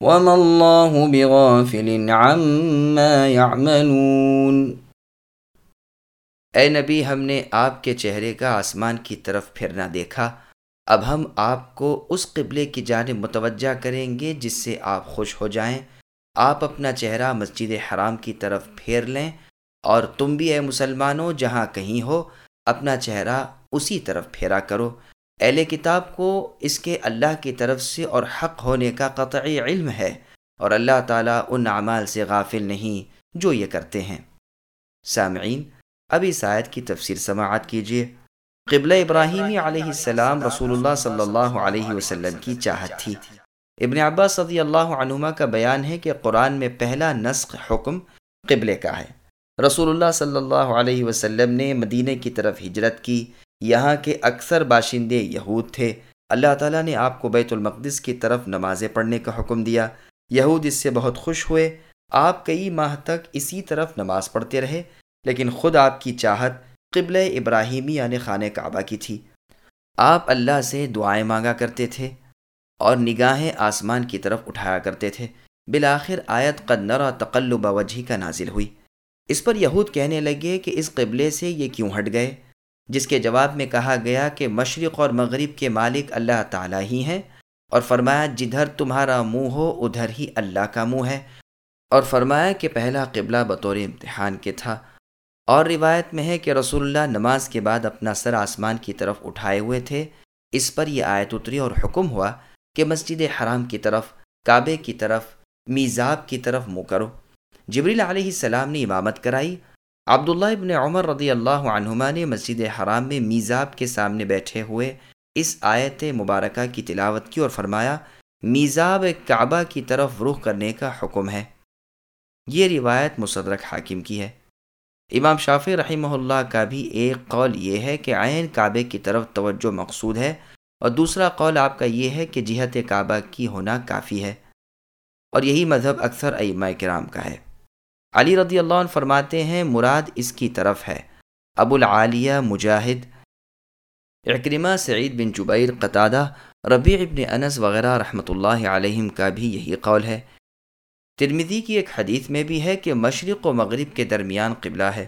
وما الله بغافل عما يعملون۔ اے نبی، ہم نے آپ کے چہرے کا آسمان کی طرف پھرنا دیکھا۔ اب ہم آپ کو اس قبلے کی جانب متوجہ کریں گے جس سے آپ خوش ہو جائیں۔ آپ اپنا چہرہ مسجد حرام کی طرف پھیر لیں اور تم بھی اے مسلمانوں جہاں کہیں ہو، اپنا چہرہ اسی طرف پھیرا کرو۔ اہل کتاب کو اس کے اللہ کی طرف سے اور حق ہونے کا قطعی علم ہے اور اللہ تعالیٰ ان اعمال سے غافل نہیں جو یہ کرتے ہیں۔ سامعین اب اس آیت کی تفسیر سماعت کیجیے۔ قبل ابراہیمی علیہ السلام رسول اللہ صلی اللہ علیہ وسلم کی چاہت تھی۔ ابن عباس صدی اللہ عنہما کا بیان ہے کہ قرآن میں پہلا نسخ حکم قبلے کا ہے۔ رسول اللہ صلی اللہ علیہ وسلم نے مدینہ کی طرف ہجرت کی۔ یہاں کے اکثر باشندے یہود تھے۔ اللہ تعالیٰ نے آپ کو بیت المقدس کی طرف نمازیں پڑھنے کا حکم دیا۔ یہود اس سے بہت خوش ہوئے۔ آپ کئی ماہ تک اسی طرف نماز پڑھتے رہے، لیکن خود آپ کی چاہت قبل ابراہیمی یعنی خانہ کعبہ کی تھی۔ آپ اللہ سے دعائیں مانگا کرتے تھے اور نگاہیں آسمان کی طرف اٹھایا کرتے تھے۔ بالآخر آیت قدنر تقلب وجہی کا نازل ہوئی۔ اس پر یہود کہنے لگے کہ اس قبلے سے یہ کیوں ہٹ گئے؟ جس کے جواب میں کہا گیا کہ مشرق اور مغرب کے مالک اللہ تعالیٰ ہی ہیں اور فرمایا جدھر تمہارا منہ ہو ادھر ہی اللہ کا منہ ہے اور فرمایا کہ پہلا قبلہ بطور امتحان کے تھا اور روایت میں ہے کہ رسول اللہ نماز کے بعد اپنا سر آسمان کی طرف اٹھائے ہوئے تھے اس پر یہ آیت اتری اور حکم ہوا کہ مسجد حرام کی طرف، کعبے کی طرف، میزاب کی طرف منہ کرو۔ جبریل علیہ السلام نے امامت کرائی عبداللہ ابن عمر رضی اللہ عنہما نے مسجد حرام میں میزاب کے سامنے بیٹھے ہوئے اس آیت مبارکہ کی تلاوت کی اور فرمایا، میزاب کعبہ کی طرف رخ کرنے کا حکم ہے۔ یہ روایت مصدرک حاکم کی ہے۔ امام شافی رحمہ اللہ کا بھی ایک قول یہ ہے کہ عین کعبے کی طرف توجہ مقصود ہے اور دوسرا قول آپ کا یہ ہے کہ جہت کعبہ کی ہونا کافی ہے اور یہی مذہب اکثر ائمہ کرام کا ہے۔ علی رضی اللہ عنہ فرماتے ہیں، مراد اس کی طرف ہے۔ ابو العالیہ مجاہد، اکرمہ سعید بن جبیر قطادہ ربیع ابن انس وغیرہ رحمۃ اللہ علیہم کا بھی یہی قول ہے۔ ترمیدی کی ایک حدیث میں بھی ہے کہ مشرق و مغرب کے درمیان قبلہ ہے۔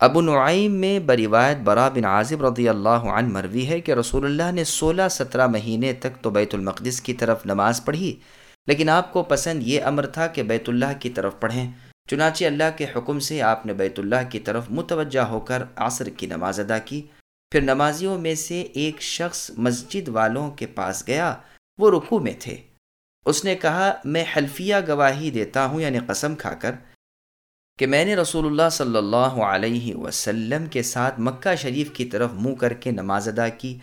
ابو نعیم میں بروایت برا بن عازب رضی اللہ عنہ مروی ہے کہ رسول اللہ نے سولہ سترہ مہینے تک تو بیت المقدس کی طرف نماز پڑھی، لیکن آپ کو پسند یہ امر تھا کہ بیت اللہ کی طرف پڑھیں۔ چنانچہ اللہ کے حکم سے آپ نے بیت اللہ کی طرف متوجہ ہو کر عصر کی نماز ادا کی۔ پھر نمازیوں میں سے ایک شخص مسجد والوں کے پاس گیا، وہ رکو میں تھے۔ اس نے کہا، میں حلفیہ گواہی دیتا ہوں یعنی قسم کھا کر، کہ میں نے رسول اللہ صلی اللہ علیہ وسلم کے ساتھ مکہ شریف کی طرف منہ کر کے نماز ادا کی۔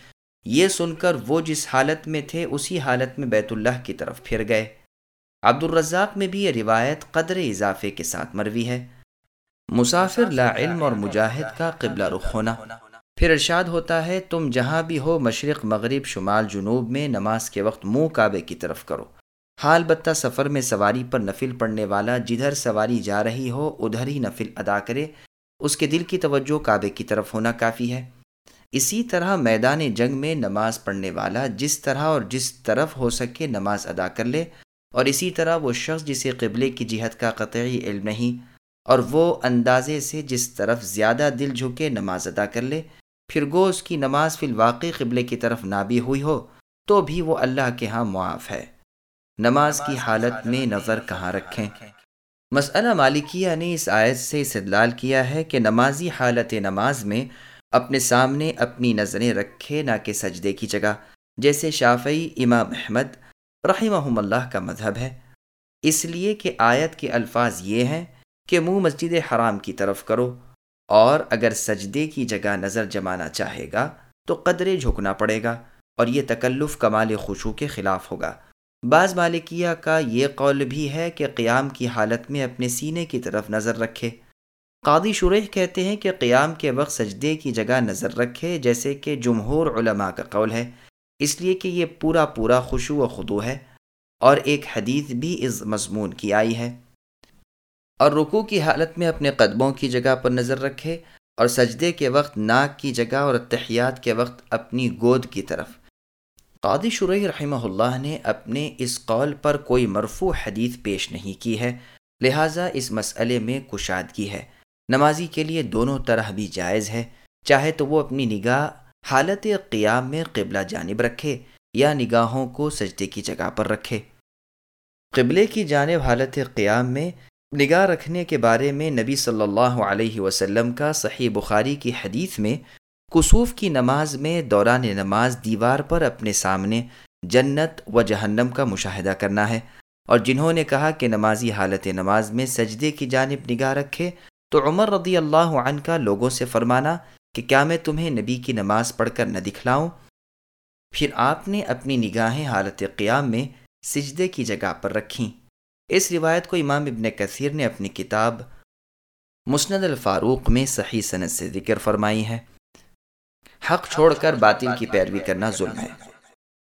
یہ سن کر وہ جس حالت میں تھے، اسی حالت میں بیت اللہ کی طرف پھر گئے۔ عبد الرزاق میں بھی یہ روایت قدر اضافے کے ساتھ مروی ہے۔ مسافر لا علم اور مجاہد کا قبلہ رخ ہونا۔ پھر ارشاد ہوتا ہے، تم جہاں بھی ہو، مشرق، مغرب، شمال، جنوب میں نماز کے وقت منہ کعبے کی طرف کرو۔ حال بتہ سفر میں سواری پر نفل پڑھنے والا جدھر سواری جا رہی ہو، ادھر ہی نفل ادا کرے۔ اس کے دل کی توجہ کعبے کی طرف ہونا کافی ہے۔ اسی طرح میدان جنگ میں نماز پڑھنے والا جس طرح اور جس طرف ہو سکے نماز ادا کر لے۔ اور اسی طرح وہ شخص جسے قبلے کی جہت کا قطعی علم نہیں، اور وہ اندازے سے جس طرف زیادہ دل جھکے نماز ادا کر لے، پھر گو اس کی نماز فی الواقع قبلے کی طرف نہ بھی ہوئی ہو، تو بھی وہ اللہ کے ہاں معاف ہے۔ نماز کی حالت میں نظر کہاں رکھیں؟ مسئلہ مالکیہ نے اس آیت سے استدلال کیا ہے کہ نمازی حالت نماز میں اپنے سامنے اپنی نظریں رکھے، نہ کہ سجدے کی جگہ، جیسے شافعی امام احمد رحمہ اللہ کا مذہب ہے۔ اس لیے کہ آیت کے الفاظ یہ ہیں کہ منہ مسجد حرام کی طرف کرو اور اگر سجدے کی جگہ نظر جمانا چاہے گا تو قدرے جھکنا پڑے گا اور یہ تکلف کمال خوشو کے خلاف ہوگا۔ بعض مالکیہ کا یہ قول بھی ہے کہ قیام کی حالت میں اپنے سینے کی طرف نظر رکھے۔ قاضی شریح کہتے ہیں کہ قیام کے وقت سجدے کی جگہ نظر رکھے جیسے کہ جمہور علماء کا قول ہے۔ اس لیے کہ یہ پورا پورا خوشو و خدو ہے اور ایک حدیث بھی اس مضمون کی آئی ہے۔ اور رکو کی حالت میں اپنے قدموں کی جگہ پر نظر رکھے اور سجدے کے وقت ناک کی جگہ اور اتحیات کے وقت اپنی گود کی طرف۔ قادی شرعی رحمہ اللہ نے اپنے اس قول پر کوئی مرفوع حدیث پیش نہیں کی ہے، لہٰذا اس مسئلے میں کشادگی ہے۔ نمازی کے لیے دونوں طرح بھی جائز ہے، چاہے تو وہ اپنی نگاہ حالت قیام میں قبلہ جانب رکھے یا نگاہوں کو سجدے کی جگہ پر رکھے۔ قبلے کی جانب حالت قیام میں نگاہ رکھنے کے بارے میں نبی صلی اللہ علیہ وسلم کا صحیح بخاری کی حدیث میں کسوف کی نماز میں دوران نماز دیوار پر اپنے سامنے جنت و جہنم کا مشاہدہ کرنا ہے اور جنہوں نے کہا کہ نمازی حالت نماز میں سجدے کی جانب نگاہ رکھے تو عمر رضی اللہ عنہ کا لوگوں سے فرمانا کہ کیا میں تمہیں نبی کی نماز پڑھ کر نہ دکھلاؤں؟ پھر آپ نے اپنی نگاہیں حالت قیام میں سجدے کی جگہ پر رکھیں۔ اس روایت کو امام ابن کثیر نے اپنی کتاب مسند الفاروق میں صحیح صنعت سے ذکر فرمائی ہے۔ حق چھوڑ کر باطل کی پیروی کرنا ظلم ہے۔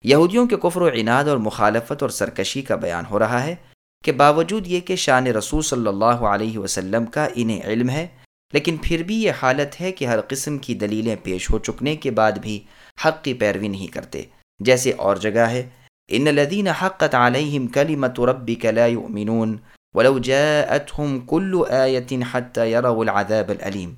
یہودیوں کے کفر و عناد اور مخالفت اور سرکشی کا بیان ہو رہا ہے کہ باوجود یہ کہ شان رسول صلی اللہ علیہ وسلم کا انہیں علم ہے لیکن پھر بھی یہ حالت ہے کہ ہر قسم کی دلیلیں پیش ہو چکنے کے بعد بھی حق کی پیروی نہیں کرتے۔ جیسے اور جگہ ہے، ان لدین حقت علیہم کلمت ربک لا یؤمنون ولو جاءتهم كل آیت حتى يروا العذاب العلیم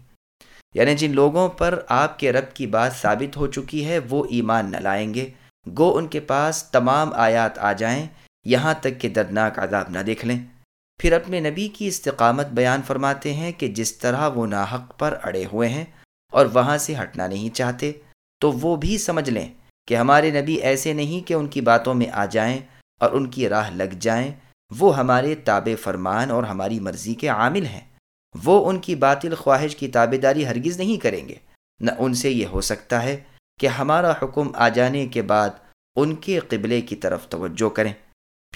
یعنی جن لوگوں پر آپ کے رب کی بات ثابت ہو چکی ہے، وہ ایمان نہ لائیں گے۔ گو ان کے پاس تمام آیات آ جائیں، یہاں تک کہ دردناک عذاب نہ دیکھ لیں۔ پھر اپنے نبی کی استقامت بیان فرماتے ہیں کہ جس طرح وہ ناحق پر اڑے ہوئے ہیں اور وہاں سے ہٹنا نہیں چاہتے، تو وہ بھی سمجھ لیں کہ ہمارے نبی ایسے نہیں کہ ان کی باتوں میں آ جائیں اور ان کی راہ لگ جائیں۔ وہ ہمارے تاب فرمان اور ہماری مرضی کے عامل ہیں۔ وہ ان کی باطل خواہش کی تابے داری ہرگز نہیں کریں گے۔ نہ ان سے یہ ہو سکتا ہے کہ ہمارا حکم آ جانے کے بعد ان کے قبلے کی طرف توجہ کریں۔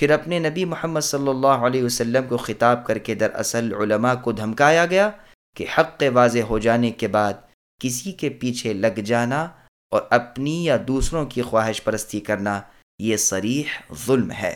پھر اپنے نبی محمد صلی اللہ علیہ وسلم کو خطاب کر کے دراصل علماء کو دھمکایا گیا کہ حق واضح ہو جانے کے بعد کسی کے پیچھے لگ جانا اور اپنی یا دوسروں کی خواہش پرستی کرنا یہ صریح ظلم ہے۔